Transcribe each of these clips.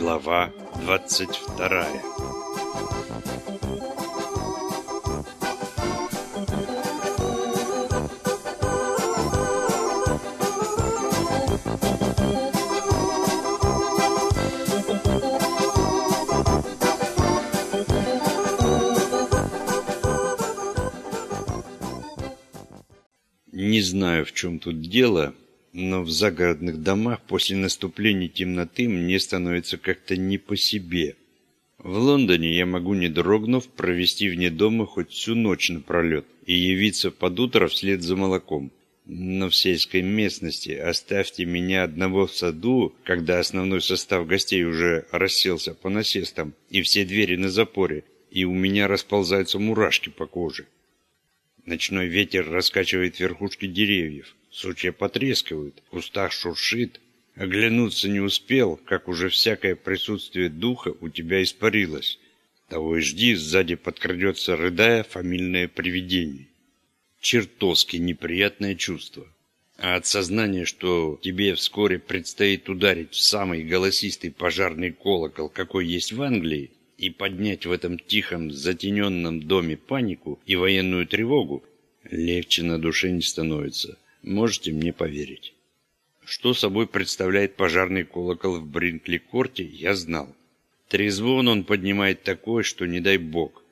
Глава 22 Не знаю, в чем тут дело, но в загородных домах после наступления темноты мне становится как-то не по себе. В Лондоне я могу, не дрогнув, провести вне дома хоть всю ночь напролет и явиться под утро вслед за молоком. Но в сельской местности оставьте меня одного в саду, когда основной состав гостей уже расселся по насестам и все двери на запоре, и у меня расползаются мурашки по коже. Ночной ветер раскачивает верхушки деревьев. Сучья потрескивают, в кустах шуршит. Оглянуться не успел, как уже всякое присутствие духа у тебя испарилось. Того и жди, сзади подкрадется, рыдая, фамильное привидение. Чертовски неприятное чувство. А от сознания, что тебе вскоре предстоит ударить в самый голосистый пожарный колокол, какой есть в Англии, и поднять в этом тихом, затененном доме панику и военную тревогу, легче на душе не становится. Можете мне поверить. Что собой представляет пожарный колокол в Бринкли-корте, я знал. Трезвон он поднимает такое, что не дай бог.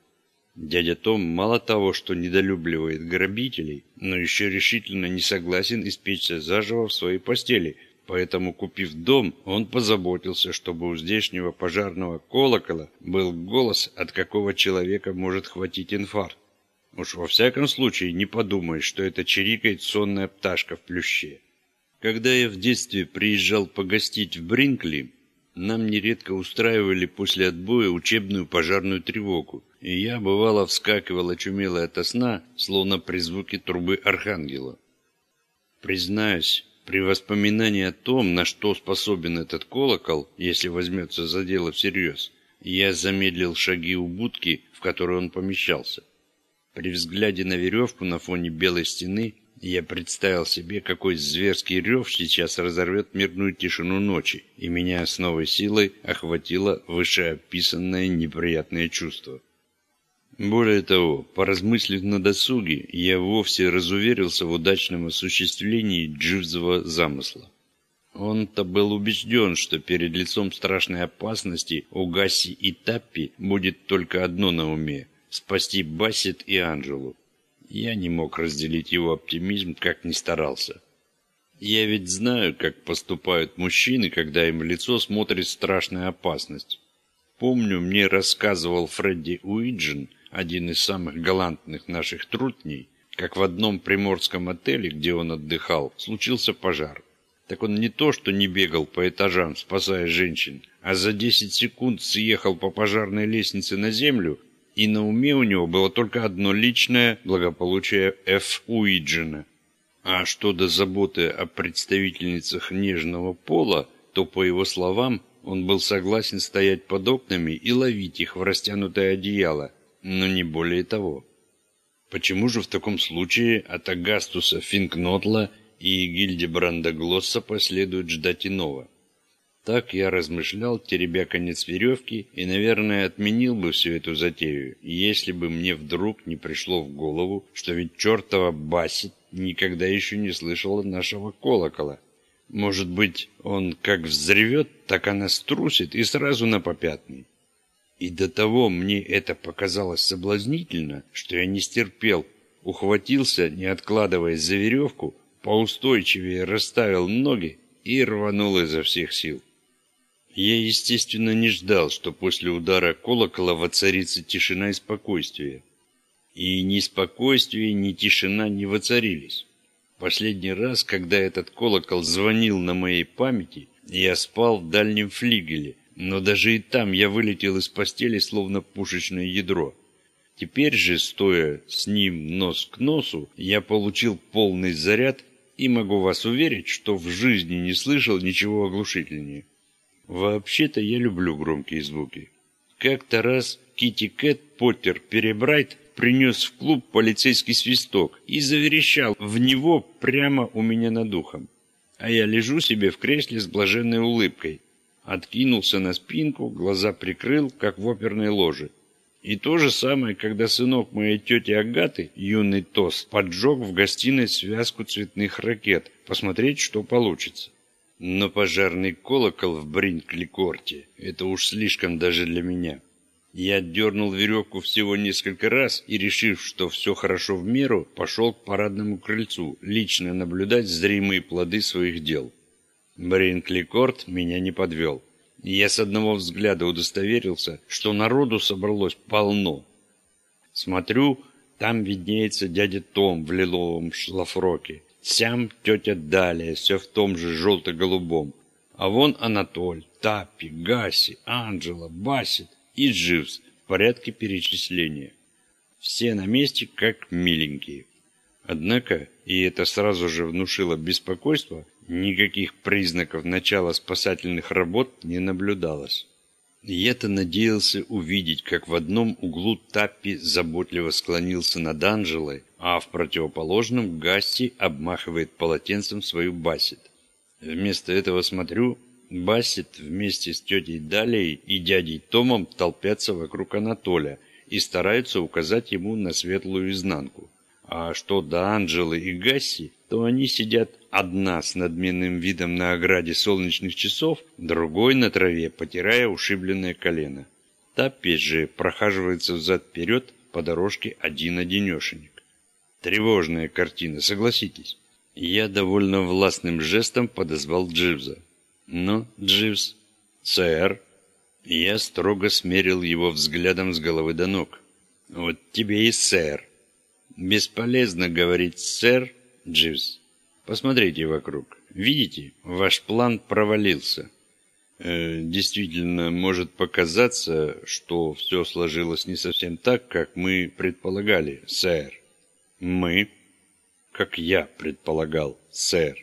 Дядя Том мало того, что недолюбливает грабителей, но еще решительно не согласен испечься заживо в своей постели – Поэтому, купив дом, он позаботился, чтобы у здешнего пожарного колокола был голос, от какого человека может хватить инфаркт. Уж во всяком случае не подумай, что это чирикает сонная пташка в плюще. Когда я в детстве приезжал погостить в Бринкли, нам нередко устраивали после отбоя учебную пожарную тревогу, и я, бывало, вскакивал очумело ото сна, словно при звуке трубы архангела. Признаюсь, при воспоминании о том, на что способен этот колокол, если возьмется за дело всерьез, я замедлил шаги у будки, в которой он помещался. При взгляде на веревку на фоне белой стены я представил себе, какой зверский рев сейчас разорвет мирную тишину ночи, и меня с новой силой охватило вышеописанное неприятное чувство. Более того, поразмыслив на досуге, я вовсе разуверился в удачном осуществлении Дживзова замысла. Он-то был убежден, что перед лицом страшной опасности у Гасси и Таппи будет только одно на уме – спасти Бассет и Анжелу. Я не мог разделить его оптимизм, как ни старался. Я ведь знаю, как поступают мужчины, когда им в лицо смотрит страшная опасность. Помню, мне рассказывал Фредди Уиджин – один из самых галантных наших трутней, как в одном приморском отеле, где он отдыхал, случился пожар. Так он не то, что не бегал по этажам, спасая женщин, а за 10 секунд съехал по пожарной лестнице на землю, и на уме у него было только одно личное благополучие Ф. Уиджина. А что до заботы о представительницах нежного пола, то, по его словам, он был согласен стоять под окнами и ловить их в растянутое одеяло, но не более того. Почему же в таком случае от Агастуса Финкнотла и Гильдебранда Глосса последует ждать иного? Так я размышлял, теребя конец веревки, и, наверное, отменил бы всю эту затею, если бы мне вдруг не пришло в голову, что ведь чертова Басит никогда еще не слышала нашего колокола. Может быть, он как взревет, так она струсит и сразу на попятный. И до того мне это показалось соблазнительно, что я не стерпел, ухватился, не откладываясь за веревку, поустойчивее расставил ноги и рванул изо всех сил. Я, естественно, не ждал, что после удара колокола воцарится тишина и спокойствие. И ни спокойствие, ни тишина не воцарились. Последний раз, когда этот колокол звонил на моей памяти, я спал в дальнем флигеле, но даже и там я вылетел из постели, словно пушечное ядро. Теперь же, стоя с ним нос к носу, я получил полный заряд и могу вас уверить, что в жизни не слышал ничего оглушительнее. Вообще-то я люблю громкие звуки. Как-то раз Кити Кэт Поттер Перебрайт принес в клуб полицейский свисток и заверещал в него прямо у меня над ухом. А я лежу себе в кресле с блаженной улыбкой, откинулся на спинку, глаза прикрыл, как в оперной ложе. И то же самое, когда сынок моей тети Агаты, юный Тос, поджег в гостиной связку цветных ракет, посмотреть, что получится. Но пожарный колокол в Бринкли-корте – это уж слишком даже для меня. Я дернул веревку всего несколько раз и, решив, что все хорошо в меру, пошел к парадному крыльцу, лично наблюдать зримые плоды своих дел. Бринкли-корт меня не подвел. Я с одного взгляда удостоверился, что народу собралось полно. Смотрю, там виднеется дядя Том в лиловом шлафроке. Сям тетя Далия, все в том же желто-голубом. А вон Анатоль, Таппи, Гаси, Анджела, Басит и Дживс в порядке перечисления. Все на месте, как миленькие. Однако, и это сразу же внушило беспокойство, Никаких признаков начала спасательных работ не наблюдалось. Я-то надеялся увидеть, как в одном углу Таппи заботливо склонился над Анжелой, а в противоположном Гасси обмахивает полотенцем свою Басит. Вместо этого смотрю, Басит вместе с тетей Далей и дядей Томом толпятся вокруг Анатоля и стараются указать ему на светлую изнанку. А что до Анжелы и Гасси, то они сидят одна с надменным видом на ограде солнечных часов, другой на траве, потирая ушибленное колено. Таппи же прохаживается взад-вперед по дорожке один-одинешенек. Тревожная картина, согласитесь. Я довольно властным жестом подозвал Дживза. «Ну, Дживз?» «Сэр?» Я строго смерил его взглядом с головы до ног. «Вот тебе и сэр». «Бесполезно говорить «сэр», Дживс. Посмотрите вокруг. Видите, ваш план провалился. Э, действительно, может показаться, что все сложилось не совсем так, как мы предполагали, сэр. Мы? Как я предполагал, сэр.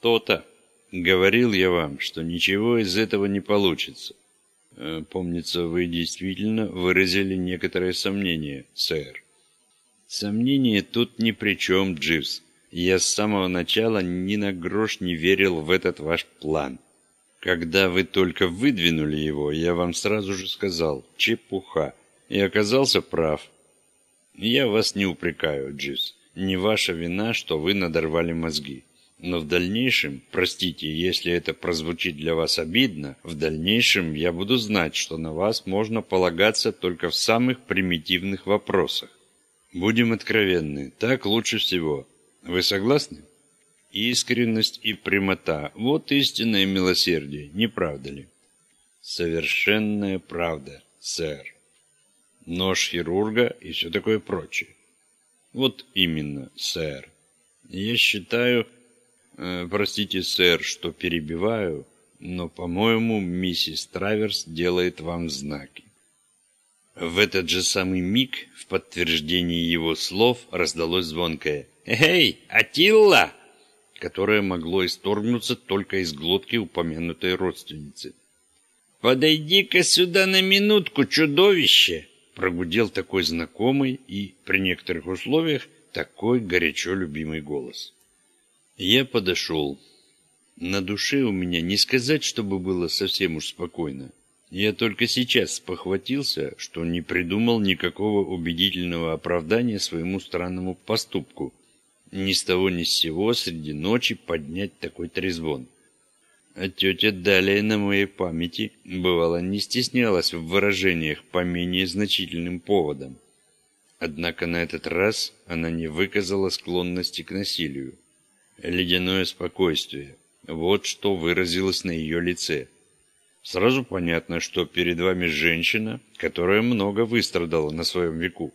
То-то. Говорил я вам, что ничего из этого не получится. Э, помнится, вы действительно выразили некоторые сомнения, сэр. Сомнения тут ни при чем, Дживс. Я с самого начала ни на грош не верил в этот ваш план. Когда вы только выдвинули его, я вам сразу же сказал «чепуха» и оказался прав. Я вас не упрекаю, Дживс. Не ваша вина, что вы надорвали мозги. Но в дальнейшем, простите, если это прозвучит для вас обидно, в дальнейшем я буду знать, что на вас можно полагаться только в самых примитивных вопросах. Будем откровенны, так лучше всего. Вы согласны? Искренность и прямота – вот истинное милосердие, не правда ли? Совершенная правда, сэр. Нож хирурга и все такое прочее. Вот именно, сэр. Я считаю... Э, простите, сэр, что перебиваю, но, по-моему, миссис Траверс делает вам знаки. В этот же самый миг, в подтверждении его слов, раздалось звонкое «Эй, Атилла!» которое могло исторгнуться только из глотки упомянутой родственницы. «Подойди-ка сюда на минутку, чудовище!» прогудел такой знакомый и, при некоторых условиях, такой горячо любимый голос. Я подошел. На душе у меня не сказать, чтобы было совсем уж спокойно. Я только сейчас спохватился, что не придумал никакого убедительного оправдания своему странному поступку. Ни с того ни с сего среди ночи поднять такой трезвон. А тетя далее на моей памяти, бывало, не стеснялась в выражениях по менее значительным поводам. Однако на этот раз она не выказала склонности к насилию. Ледяное спокойствие. Вот что выразилось на ее лице – Сразу понятно, что перед вами женщина, которая много выстрадала на своем веку.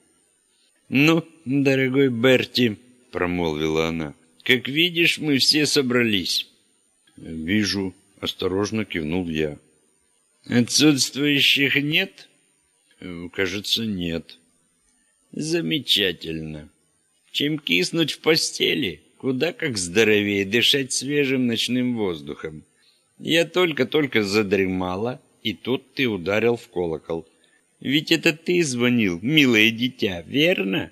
«Ну, дорогой Берти», — промолвила она, — «как видишь, мы все собрались». «Вижу», — осторожно кивнул я. «Отсутствующих нет?» «Кажется, нет». «Замечательно. Чем киснуть в постели, куда как здоровее дышать свежим ночным воздухом. Я только-только задремала, и тут ты ударил в колокол. Ведь это ты звонил, милое дитя, верно?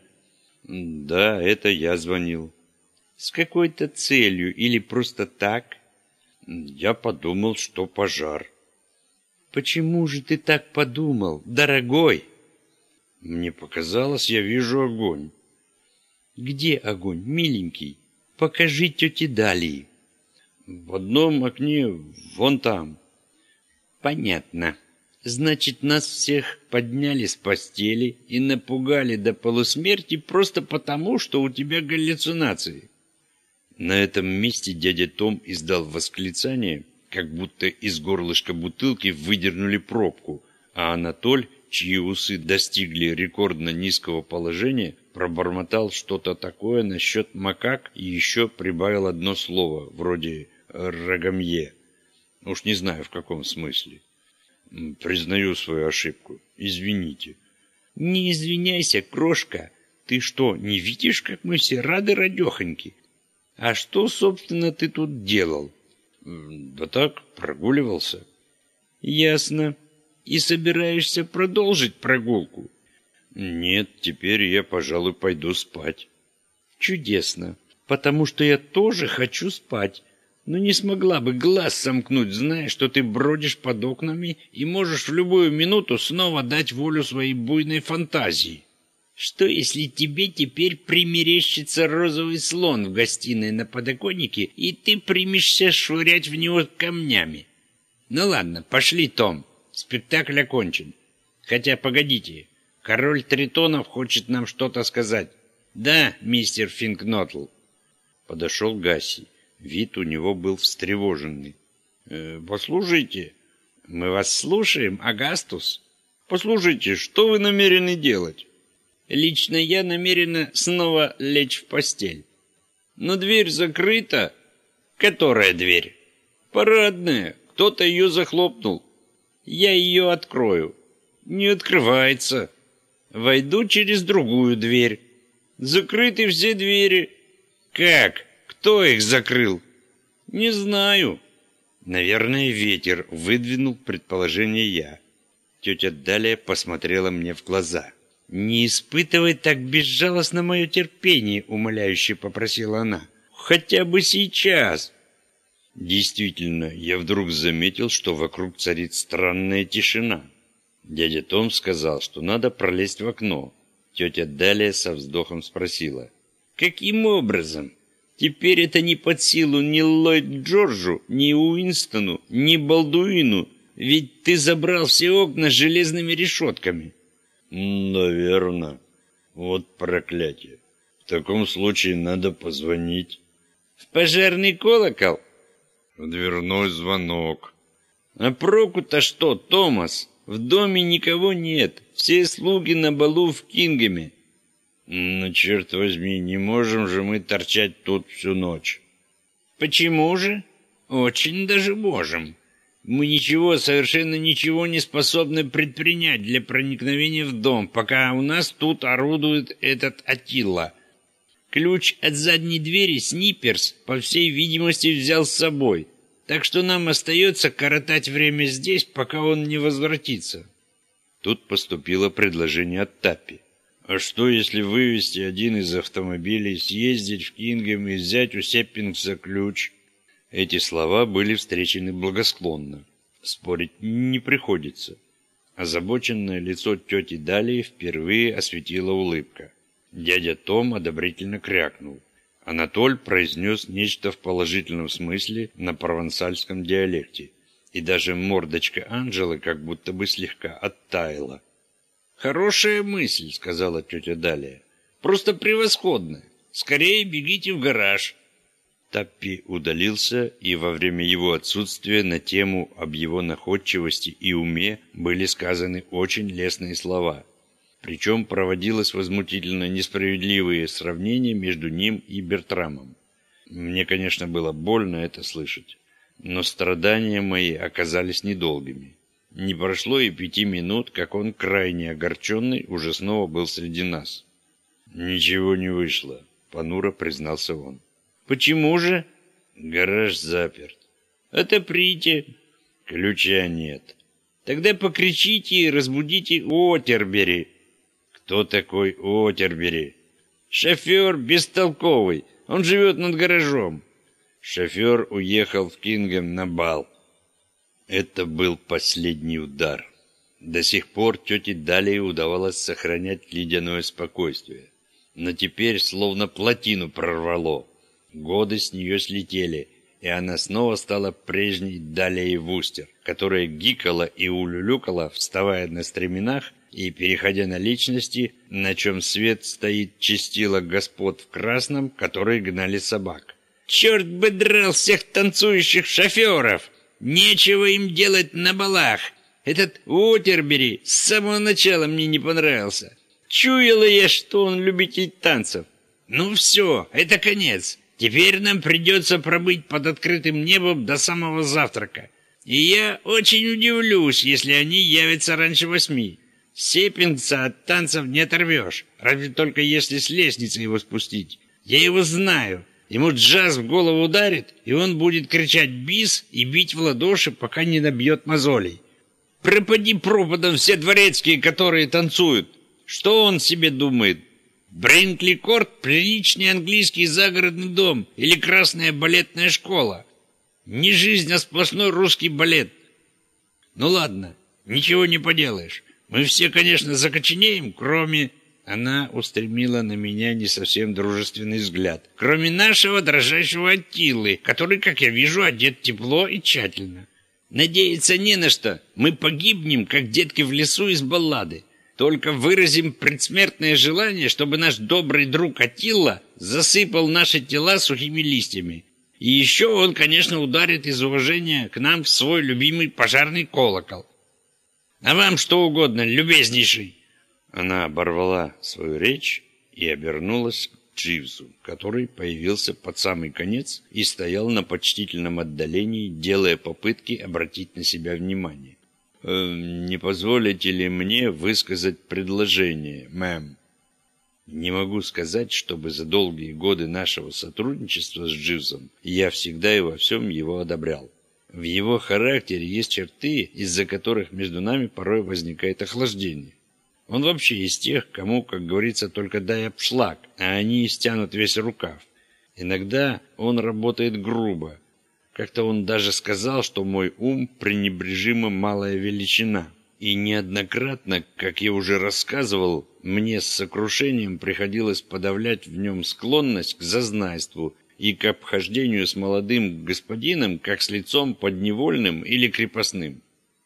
Да, это я звонил. С какой-то целью или просто так? Я подумал, что пожар. Почему же ты так подумал, дорогой? Мне показалось, я вижу огонь. Где огонь, миленький? Покажи тете Далии. В одном окне, вон там. Понятно. Значит, нас всех подняли с постели и напугали до полусмерти просто потому, что у тебя галлюцинации. На этом месте дядя Том издал восклицание, как будто из горлышка бутылки выдернули пробку, а Анатоль, чьи усы достигли рекордно низкого положения, пробормотал что-то такое насчет макак и еще прибавил одно слово, вроде «рогомье». Уж не знаю, в каком смысле. Признаю свою ошибку. Извините. Не извиняйся, крошка. Ты что, не видишь, как мы все рады радехоньки? А что, собственно, ты тут делал? Да так, прогуливался. Ясно. И собираешься продолжить прогулку? Нет, теперь я, пожалуй, пойду спать. Чудесно, потому что я тоже хочу спать. Но не смогла бы глаз сомкнуть, зная, что ты бродишь под окнами и можешь в любую минуту снова дать волю своей буйной фантазии. Что, если тебе теперь примерещится розовый слон в гостиной на подоконнике, и ты примешься швырять в него камнями? Ну ладно, пошли, Том. Спектакль окончен. Хотя, погодите, король Тритонов хочет нам что-то сказать. Да, мистер Финкнотл. Подошел Гасси. Вид у него был встревоженный. «Э, «Послушайте, мы вас слушаем, Агастус. Послушайте, что вы намерены делать?» Лично я намерена снова лечь в постель. Но дверь закрыта. Которая дверь? Парадная. Кто-то ее захлопнул. Я ее открою. Не открывается. Войду через другую дверь. Закрыты все двери. Как? Кто их закрыл? Не знаю. Наверное, ветер выдвинул предположение я. Тетя Далия посмотрела мне в глаза. «Не испытывай так безжалостно мое терпение», — умоляюще попросила она. «Хотя бы сейчас». Действительно, я вдруг заметил, что вокруг царит странная тишина. Дядя Том сказал, что надо пролезть в окно. Тетя Далия со вздохом спросила. «Каким образом? Теперь это не под силу ни Ллойд Джорджу, ни Уинстону, ни Балдуину, ведь ты забрал все окна с железными решетками». «Наверно. Вот проклятие. В таком случае надо позвонить». «В пожарный колокол?» «В дверной звонок». «А проку-то что, Томас? В доме никого нет. Все слуги на балу в Кингеме». «Ну, черт возьми, не можем же мы торчать тут всю ночь». «Почему же? Очень даже можем». Мы ничего, совершенно ничего не способны предпринять для проникновения в дом, пока у нас тут орудует этот Атилла. Ключ от задней двери Снипперс, по всей видимости, взял с собой, так что нам остается коротать время здесь, пока он не возвратится. Тут поступило предложение от Таппи. А что, если вывести один из автомобилей, съездить в Кингем и взять у Сеппингса ключ? Эти слова были встречены благосклонно. Спорить не приходится. Озабоченное лицо тети Далии впервые осветила улыбка. Дядя Том одобрительно крякнул. Анатоль произнес нечто в положительном смысле на провансальском диалекте, и даже мордочка Анжелы как будто бы слегка оттаяла. «Хорошая мысль», — сказала тетя Далия. «Просто превосходная. Скорее бегите в гараж. Таппи удалился, и во время его отсутствия на тему об его находчивости и уме были сказаны очень лестные слова. Причем проводилось возмутительно несправедливые сравнения между ним и Бертрамом. Мне, конечно, было больно это слышать, но страдания мои оказались недолгими. Не прошло и пяти минут, как он, крайне огорченный, уже снова был среди нас. «Ничего не вышло», — понуро признался он. Почему же? Гараж заперт. Отоприте. Ключа нет. Тогда покричите и разбудите Отербери. Кто такой Отербери? Шофер бестолковый. Он живет над гаражом. Шофер уехал в Кингем на бал. Это был последний удар. До сих пор тете Далее удавалось сохранять ледяное спокойствие. Но теперь словно плотину прорвало. Годы с нее слетели, и она снова стала прежней Далее Вустер, которая гикала и улюлюкала, вставая на стременах и, переходя на личности, на чем свет стоит, чистила господ в красном, которые гнали собак. «Черт бы драл всех танцующих шоферов! Нечего им делать на балах! Этот Уотербери с самого начала мне не понравился. Чуяла я, что он любитель танцев. Ну все, это конец. Теперь нам придется пробыть под открытым небом до самого завтрака. И я очень удивлюсь, если они явятся раньше восьми. Сеппингса от танцев не оторвешь, разве только если с лестницы его спустить. Я его знаю. Ему джаз в голову ударит, и он будет кричать «бис» и бить в ладоши, пока не набьет мозолей. Пропади пропадом все дворецкие, которые танцуют. Что он себе думает? Брейнкли Корт – приличный английский загородный дом или красная балетная школа. Не жизнь, а сплошной русский балет. Ну ладно, ничего не поделаешь. Мы все, конечно, закоченеем, кроме... Она устремила на меня не совсем дружественный взгляд. Кроме нашего дрожащего Аттилы, который, как я вижу, одет тепло и тщательно. Надеяться не на что. Мы погибнем, как детки в лесу из баллады. Только выразим предсмертное желание, чтобы наш добрый друг Атилла засыпал наши тела сухими листьями. И еще он, конечно, ударит из уважения к нам в свой любимый пожарный колокол. А вам что угодно, любезнейший. Она оборвала свою речь и обернулась к Дживсу, который появился под самый конец и стоял на почтительном отдалении, делая попытки обратить на себя внимание. «Э, «Не позволите ли мне высказать предложение, мэм?» Не могу сказать, чтобы за долгие годы нашего сотрудничества с Дживсом я всегда и во всем его одобрял. В его характере есть черты, из-за которых между нами порой возникает охлаждение. Он вообще из тех, кому, как говорится, только дай обшлаг, а они стянут весь рукав. Иногда он работает грубо. Как-то он даже сказал, что мой ум пренебрежимо малая величина. И неоднократно, как я уже рассказывал, мне с сокрушением приходилось подавлять в нем склонность к зазнайству и к обхождению с молодым господином, как с лицом подневольным или крепостным.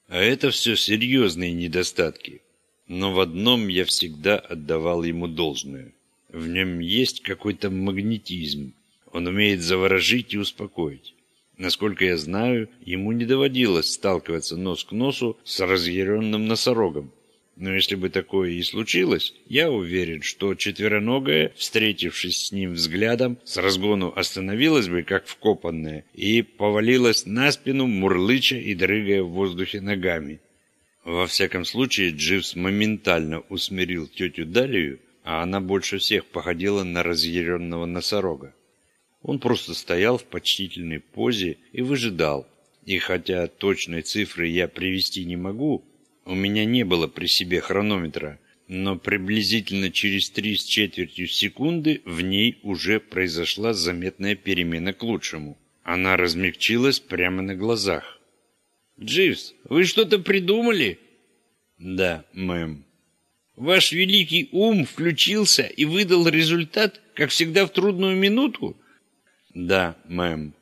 А это все серьезные недостатки. Но в одном я всегда отдавал ему должное. В нем есть какой-то магнетизм. Он умеет заворожить и успокоить. Насколько я знаю, ему не доводилось сталкиваться нос к носу с разъяренным носорогом. Но если бы такое и случилось, я уверен, что четвероногая, встретившись с ним взглядом, с разгону остановилась бы, как вкопанная, и повалилась на спину, мурлыча и дрыгая в воздухе ногами. Во всяком случае, Дживс моментально усмирил тетю Далию, а она больше всех походила на разъяренного носорога. Он просто стоял в почтительной позе и выжидал. И хотя точной цифры я привести не могу, у меня не было при себе хронометра, но приблизительно через три с четвертью секунды в ней уже произошла заметная перемена к лучшему. Она размягчилась прямо на глазах. «Дживс, вы что-то придумали?» «Да, мэм». «Ваш великий ум включился и выдал результат, как всегда в трудную минуту?» «Да, мэм».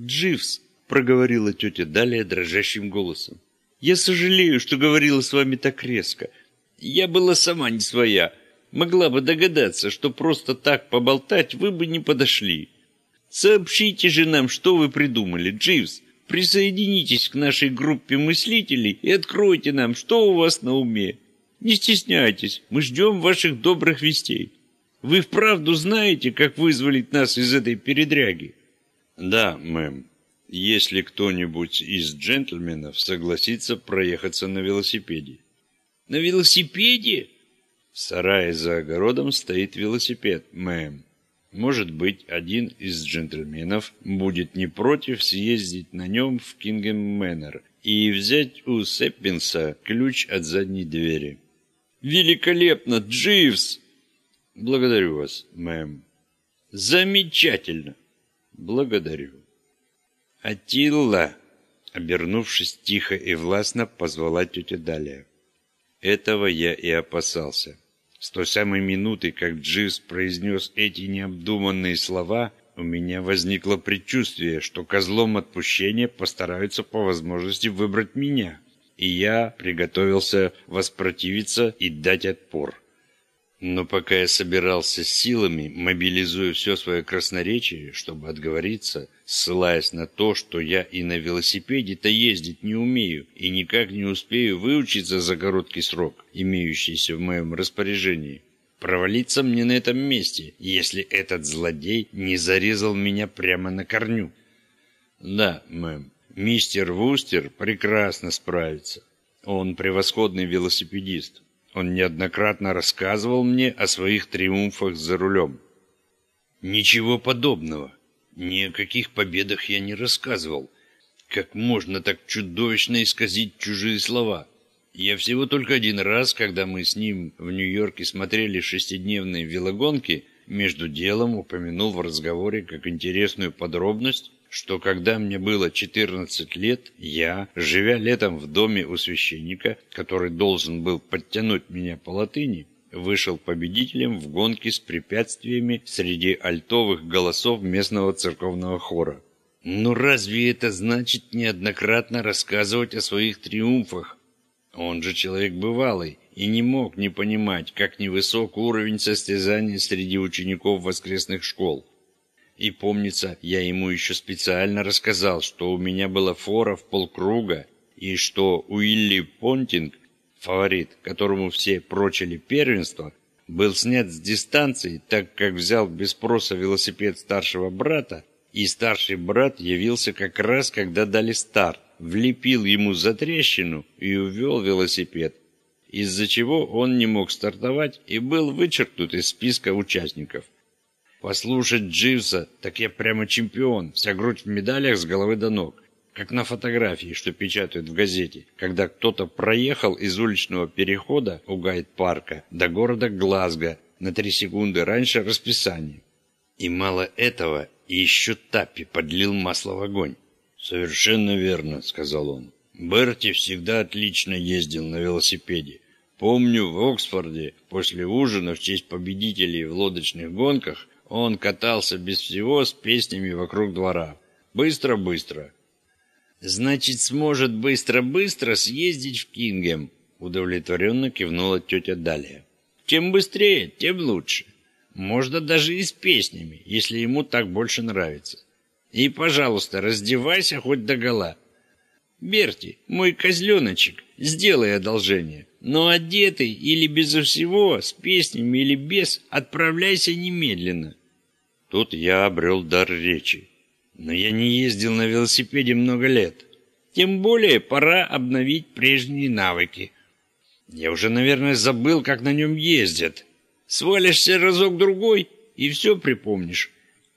«Дживс», — проговорила тетя Далия дрожащим голосом. Я сожалею, что говорила с вами так резко. Я была сама не своя. Могла бы догадаться, что просто так поболтать вы бы не подошли. Сообщите же нам, что вы придумали, Дживс. Присоединитесь к нашей группе мыслителей и откройте нам, что у вас на уме. Не стесняйтесь, мы ждем ваших добрых вестей. Вы вправду знаете, как вызволить нас из этой передряги? Да, мэм если кто-нибудь из джентльменов согласится проехаться на велосипеде. На велосипеде? В сарае за огородом стоит велосипед, мэм. Может быть, один из джентльменов будет не против съездить на нем в Кингем Мэннер и взять у Сеппинса ключ от задней двери. Великолепно, Дживс! Благодарю вас, мэм. Замечательно. Благодарю. «Атилла! Обернувшись тихо и властно, позвала тетя Далия. Этого я и опасался. С той самой минуты, как Дживс произнес эти необдуманные слова, у меня возникло предчувствие, что козлом отпущения постараются по возможности выбрать меня, и я приготовился воспротивиться и дать отпор. Но пока я собирался силами, мобилизуя все свое красноречие, чтобы отговориться, ссылаясь на то, что я и на велосипеде-то ездить не умею и никак не успею выучиться за короткий срок, имеющийся в моем распоряжении, провалиться мне на этом месте, если этот злодей не зарезал меня прямо на корню. Да, мэм, мистер Вустер прекрасно справится. Он превосходный велосипедист. Он неоднократно рассказывал мне о своих триумфах за рулем. Ничего подобного. Ни о каких победах я не рассказывал. Как можно так чудовищно исказить чужие слова? Я всего только один раз, когда мы с ним в Нью-Йорке смотрели шестидневные велогонки, между делом упомянул в разговоре как интересную подробность что когда мне было 14 лет, я, живя летом в доме у священника, который должен был подтянуть меня по латыни, вышел победителем в гонке с препятствиями среди альтовых голосов местного церковного хора. Ну разве это значит неоднократно рассказывать о своих триумфах? Он же человек бывалый и не мог не понимать, как невысок уровень состязаний среди учеников воскресных школ. И помнится, я ему еще специально рассказал, что у меня была фора в полкруга, и что Уилли Понтинг, фаворит, которому все прочили первенство, был снят с дистанции, так как взял без спроса велосипед старшего брата, и старший брат явился как раз, когда дали старт, влепил ему за трещину и увел велосипед, из-за чего он не мог стартовать и был вычеркнут из списка участников. Послушать Дживса, так я прямо чемпион, вся грудь в медалях с головы до ног. Как на фотографии, что печатают в газете, когда кто-то проехал из уличного перехода у гайд-парка до города Глазго на три секунды раньше расписания. И мало этого, еще Таппи подлил масло в огонь. «Совершенно верно», — сказал он. «Берти всегда отлично ездил на велосипеде. Помню, в Оксфорде после ужина в честь победителей в лодочных гонках он катался без всего с песнями вокруг двора. Быстро-быстро. «Значит, сможет быстро-быстро съездить в Кингем», удовлетворенно кивнула тетя Далия. «Чем быстрее, тем лучше. Можно даже и с песнями, если ему так больше нравится. И, пожалуйста, раздевайся хоть догола. Берти, мой козленочек, сделай одолжение. Но одетый или безо всего, с песнями или без, отправляйся немедленно. Тут я обрел дар речи. Но я не ездил на велосипеде много лет. Тем более пора обновить прежние навыки. Я уже, наверное, забыл, как на нем ездят. Свалишься разок-другой, и все припомнишь.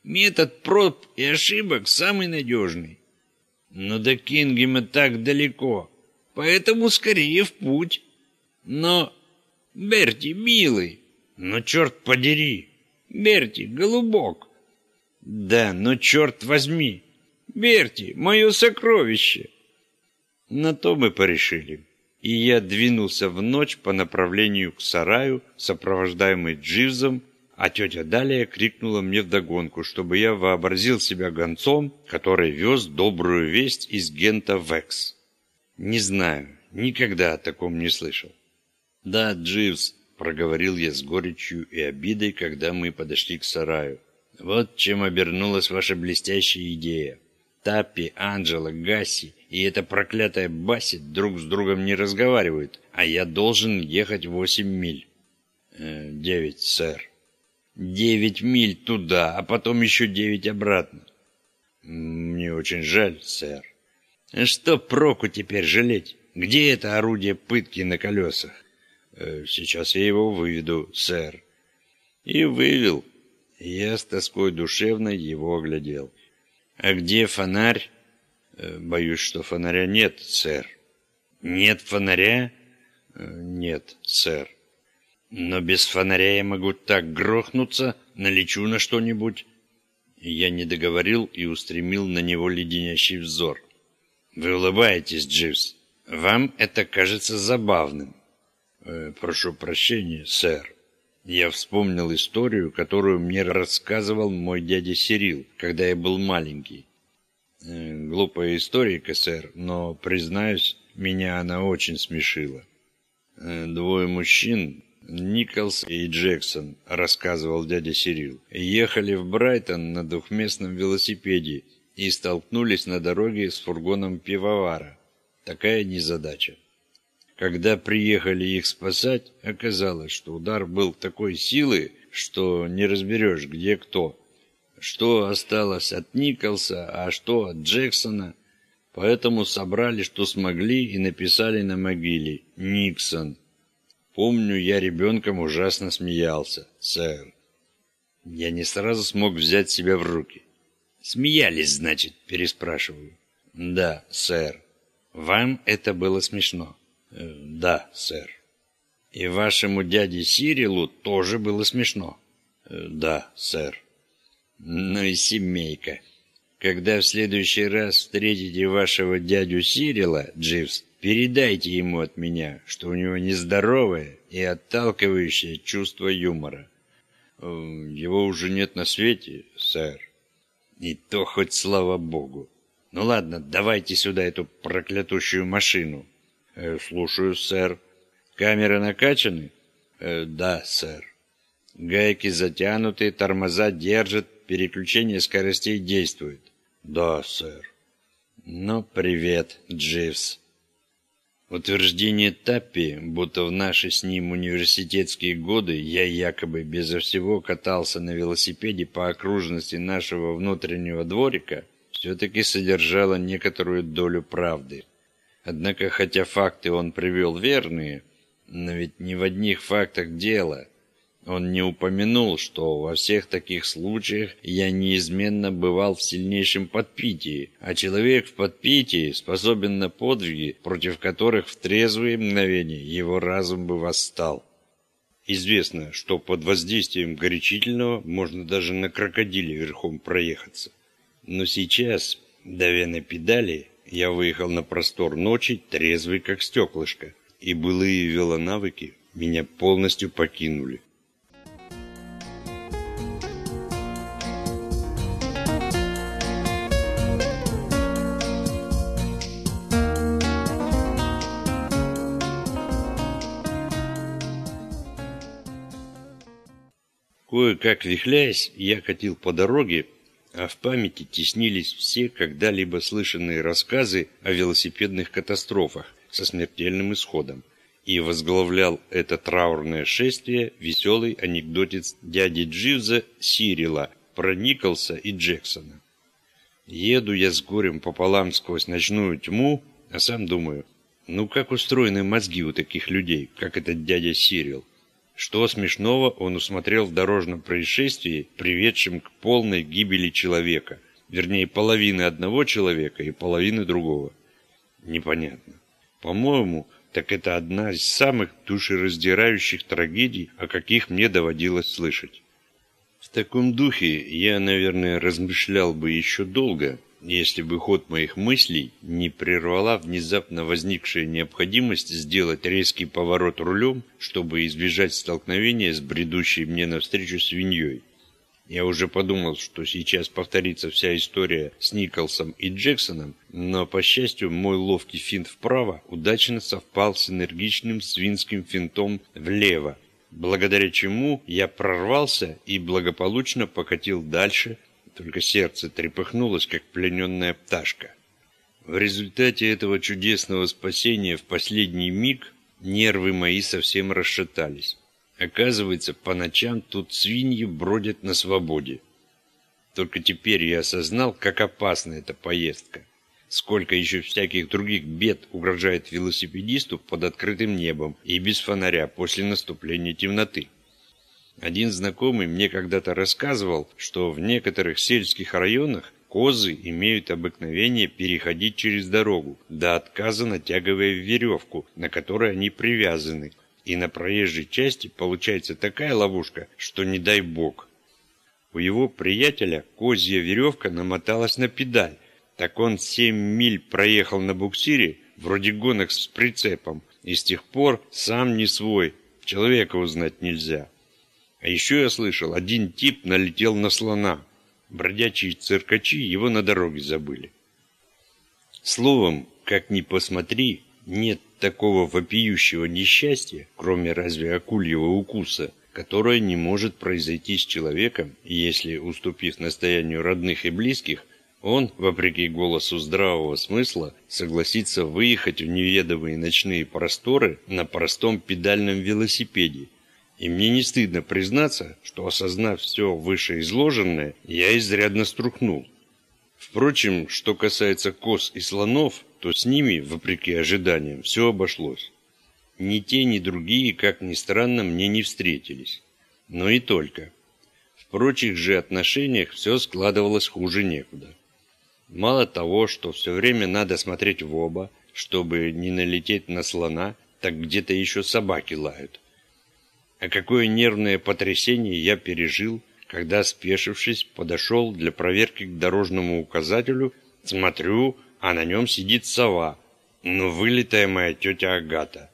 Метод проб и ошибок самый надежный. Но до Кингема так далеко, поэтому скорее в путь. Но... Берти, милый, ну черт подери. Берти, голубок. Да, ну черт возьми. Берти, мое сокровище. На то мы порешили. И я двинулся в ночь по направлению к сараю, сопровождаемый Дживзом, а тетя Далия крикнула мне вдогонку, чтобы я вообразил себя гонцом, который вез добрую весть из Гента в Экс. Не знаю, никогда о таком не слышал. «Да, Дживс», — проговорил я с горечью и обидой, когда мы подошли к сараю. «Вот чем обернулась ваша блестящая идея. Таппи, Анджела, Гасси и эта проклятая Басси друг с другом не разговаривают, а я должен ехать восемь миль». Э, «Девять, сэр». «Девять миль туда, а потом еще девять обратно». «Мне очень жаль, сэр». «Что проку теперь жалеть? Где это орудие пытки на колесах?» Э, сейчас я его выведу, сэр. И вывел. Я с тоской душевной его оглядел. А где фонарь? Э, боюсь, что фонаря нет, сэр. Нет фонаря? Э, нет, сэр. Но без фонаря я могу так грохнуться, налечу на что-нибудь. Я не договорил и устремил на него леденящий взор. Вы улыбаетесь, Дживс. Вам это кажется забавным. Э, прошу прощения, сэр. Я вспомнил историю, которую мне рассказывал мой дядя Сирил, когда я был маленький. Э, глупая история, сэр, но, признаюсь, меня она очень смешила. Э, двое мужчин, Николс и Джексон, рассказывал дядя Сирил, ехали в Брайтон на двухместном велосипеде и столкнулись на дороге с фургоном пивовара. Такая незадача. Когда приехали их спасать, оказалось, что удар был такой силы, что не разберешь, где кто. Что осталось от Николса, а что от Джексона. Поэтому собрали, что смогли, и написали на могиле «Никсон». Помню, я ребенком ужасно смеялся, сэр. Я не сразу смог взять себя в руки. «Смеялись, значит?» – переспрашиваю. «Да, сэр. Вам это было смешно?» Э, «Да, сэр». «И вашему дяде Сирилу тоже было смешно?» э, «Да, сэр». «Ну и семейка. Когда в следующий раз встретите вашего дядю Сирила, Дживс, передайте ему от меня, что у него нездоровое и отталкивающее чувство юмора». Э, «Его уже нет на свете, сэр». И то хоть слава богу. Ну ладно, давайте сюда эту проклятущую машину. Э, слушаю, сэр. Камеры накачаны? Э, да, сэр. Гайки затянуты, тормоза держат, переключение скоростей действует. Да, сэр. Ну, привет, Дживс. Утверждение Таппи, будто в наши с ним университетские годы я якобы безо всего катался на велосипеде по окружности нашего внутреннего дворика, все-таки содержало некоторую долю правды. Однако, хотя факты он привел верные, но ведь не в одних фактах дело – он не упомянул, что во всех таких случаях я неизменно бывал в сильнейшем подпитии, а человек в подпитии способен на подвиги, против которых в трезвые мгновения его разум бы восстал. Известно, что под воздействием горячительного можно даже на крокодиле верхом проехаться. Но сейчас, давя на педали, я выехал на простор ночи, трезвый как стеклышко, и былые велонавыки меня полностью покинули. Кое-как вихляясь, я катил по дороге, а в памяти теснились все когда-либо слышанные рассказы о велосипедных катастрофах со смертельным исходом. И возглавлял это траурное шествие веселый анекдотец дяди Дживза Сирила про Николса и Джексона. Еду я с горем пополам сквозь ночную тьму, а сам думаю, ну как устроены мозги у таких людей, как этот дядя Сирил. Что смешного он усмотрел в дорожном происшествии, приведшем к полной гибели человека, вернее половины одного человека и половины другого? Непонятно. По-моему, так это одна из самых душераздирающих трагедий, о каких мне доводилось слышать. В таком духе я, наверное, размышлял бы еще долго, если бы ход моих мыслей не прервала внезапно возникшая необходимость сделать резкий поворот рулем, чтобы избежать столкновения с бредущей мне навстречу свиньей. Я уже подумал, что сейчас повторится вся история с Николсом и Джексоном, но, по счастью, мой ловкий финт вправо удачно совпал с энергичным свинским финтом влево, благодаря чему я прорвался и благополучно покатил дальше, только сердце трепыхнулось, как плененная пташка. В результате этого чудесного спасения в последний миг нервы мои совсем расшатались. Оказывается, по ночам тут свиньи бродят на свободе. Только теперь я осознал, как опасна эта поездка. Сколько еще всяких других бед угрожает велосипедисту под открытым небом и без фонаря после наступления темноты. Один знакомый мне когда-то рассказывал, что в некоторых сельских районах козы имеют обыкновение переходить через дорогу, до отказа натягивая веревку, на которой они привязаны. И на проезжей части получается такая ловушка, что не дай бог. У его приятеля козья веревка намоталась на педаль, Так он семь миль проехал на буксире, вроде гонок с прицепом, и с тех пор сам не свой, человека узнать нельзя. А еще я слышал, один тип налетел на слона. Бродячие циркачи его на дороге забыли. Словом, как ни посмотри, нет такого вопиющего несчастья, кроме разве акульего укуса, которое не может произойти с человеком, если, уступив настоянию родных и близких, он, вопреки голосу здравого смысла, согласится выехать в неведомые ночные просторы на простом педальном велосипеде. И мне не стыдно признаться, что, осознав все вышеизложенное, я изрядно струхнул. Впрочем, что касается коз и слонов, то с ними, вопреки ожиданиям, все обошлось. Ни те, ни другие, как ни странно, мне не встретились. Но и только. В прочих же отношениях все складывалось хуже некуда. Мало того, что все время надо смотреть в оба, чтобы не налететь на слона, так где-то еще собаки лают. А какое нервное потрясение я пережил, когда, спешившись, подошел для проверки к дорожному указателю, смотрю, а на нем сидит сова, ну, вылитая моя тетя Агата.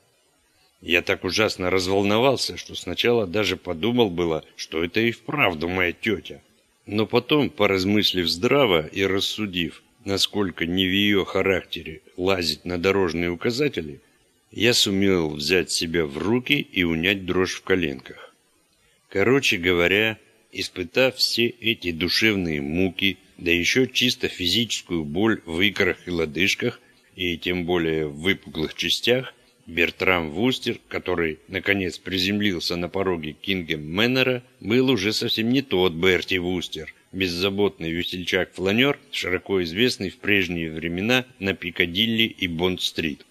Я так ужасно разволновался, что сначала даже подумал было, что это и вправду моя тетя. Но потом, поразмыслив здраво и рассудив, насколько не в ее характере лазить на дорожные указатели, я сумел взять себя в руки и унять дрожь в коленках. Короче говоря, испытав все эти душевные муки, да еще чисто физическую боль в икрах и лодыжках, и тем более в выпуклых частях, Бертрам Вустер, который, наконец, приземлился на пороге Кингем Мэннера, был уже совсем не тот Берти Вустер, беззаботный весельчак-фланер, широко известный в прежние времена на Пикадилли и Бонд-стрит.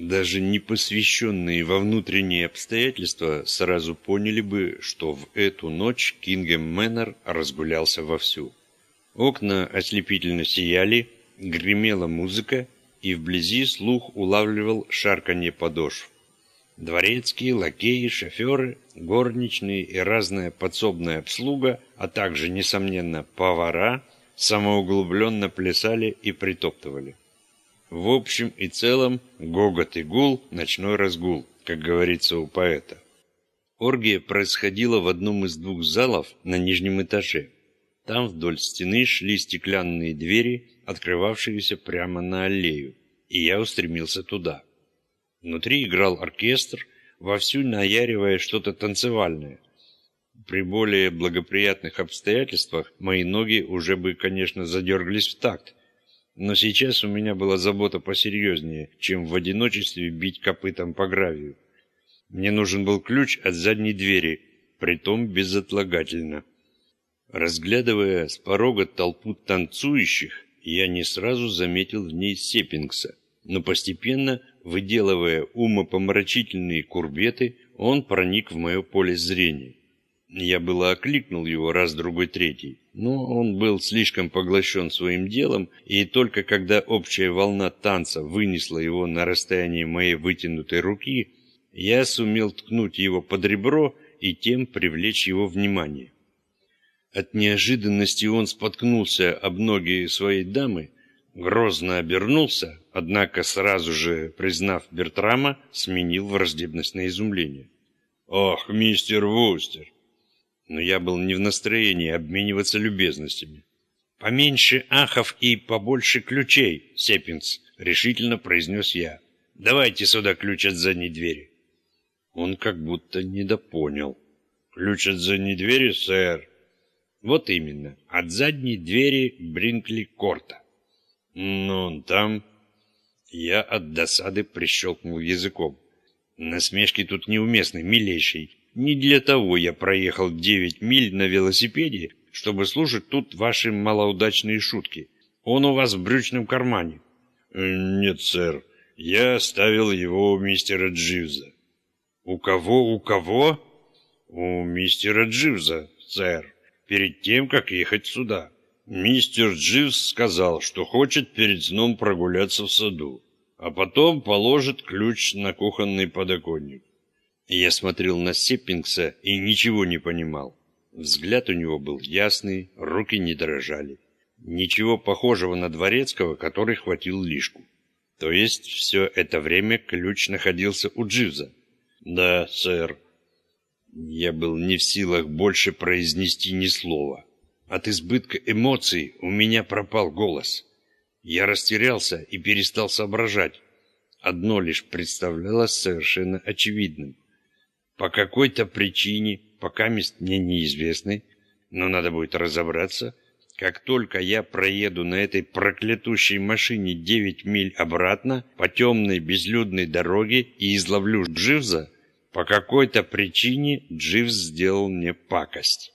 Даже непосвященные во внутренние обстоятельства сразу поняли бы, что в эту ночь Кингем Мэннер разгулялся вовсю. Окна ослепительно сияли, гремела музыка, и вблизи слух улавливал шарканье подошв. Дворецкие, лакеи, шоферы, горничные и разная подсобная обслуга, а также, несомненно, повара, самоуглубленно плясали и притоптывали. В общем и целом, гогот и гул – ночной разгул, как говорится у поэта. Оргия происходила в одном из двух залов на нижнем этаже. Там вдоль стены шли стеклянные двери, открывавшиеся прямо на аллею, и я устремился туда. Внутри играл оркестр, вовсю наяривая что-то танцевальное. При более благоприятных обстоятельствах мои ноги уже бы, конечно, задергались в такт, но сейчас у меня была забота посерьезнее, чем в одиночестве бить копытом по гравию. Мне нужен был ключ от задней двери, притом безотлагательно. Разглядывая с порога толпу танцующих, я не сразу заметил в ней Сеппингса, но постепенно, выделывая умопомрачительные курбеты, он проник в мое поле зрения. Я было окликнул его раз, другой, третий, но он был слишком поглощен своим делом, и только когда общая волна танца вынесла его на расстояние моей вытянутой руки, я сумел ткнуть его под ребро и тем привлечь его внимание. От неожиданности он споткнулся об ноги своей дамы, грозно обернулся, однако сразу же, признав Бертрама, сменил враждебность на изумление. «Ох, мистер Вустер!» Но я был не в настроении обмениваться любезностями. «Поменьше ахов и побольше ключей, Сеппинс», — решительно произнес я. «Давайте сюда ключ от задней двери». Он как будто недопонял. «Ключ от задней двери, сэр?» Вот именно, от задней двери Бринкли-Корта. Но он там... Я от досады прищелкнул языком. Насмешки тут неуместны, милейший. Не для того я проехал девять миль на велосипеде, чтобы слушать тут ваши малоудачные шутки. Он у вас в брючном кармане. Э, нет, сэр. Я оставил его у мистера Дживза. У кого, у кого? У мистера Дживза, сэр перед тем, как ехать сюда. Мистер Дживс сказал, что хочет перед сном прогуляться в саду, а потом положит ключ на кухонный подоконник. Я смотрел на Сеппингса и ничего не понимал. Взгляд у него был ясный, руки не дрожали. Ничего похожего на Дворецкого, который хватил лишку. То есть все это время ключ находился у Дживза. Да, сэр. Я был не в силах больше произнести ни слова. От избытка эмоций у меня пропал голос. Я растерялся и перестал соображать. Одно лишь представлялось совершенно очевидным. По какой-то причине, пока мест мне неизвестной, но надо будет разобраться, как только я проеду на этой проклятущей машине 9 миль обратно по темной безлюдной дороге и изловлю Дживза, по какой-то причине Дживс сделал мне пакость.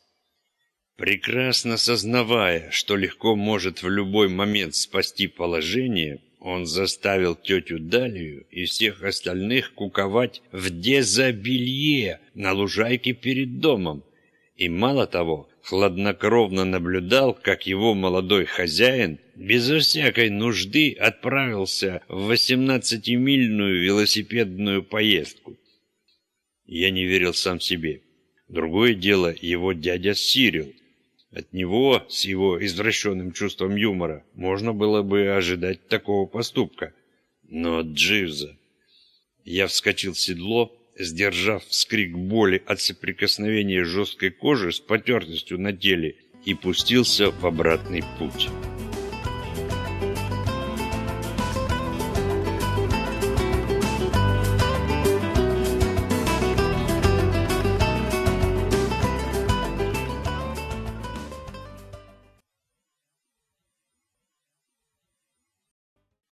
Прекрасно сознавая, что легко может в любой момент спасти положение, он заставил тетю Далию и всех остальных куковать в дезобелье на лужайке перед домом. И мало того, хладнокровно наблюдал, как его молодой хозяин безо всякой нужды отправился в восемнадцатимильную велосипедную поездку. Я не верил сам себе. Другое дело его дядя Сирил. От него, с его извращенным чувством юмора, можно было бы ожидать такого поступка. Но от Дживза... Я вскочил в седло, сдержав вскрик боли от соприкосновения жесткой кожи с потертостью на теле, и пустился в обратный путь.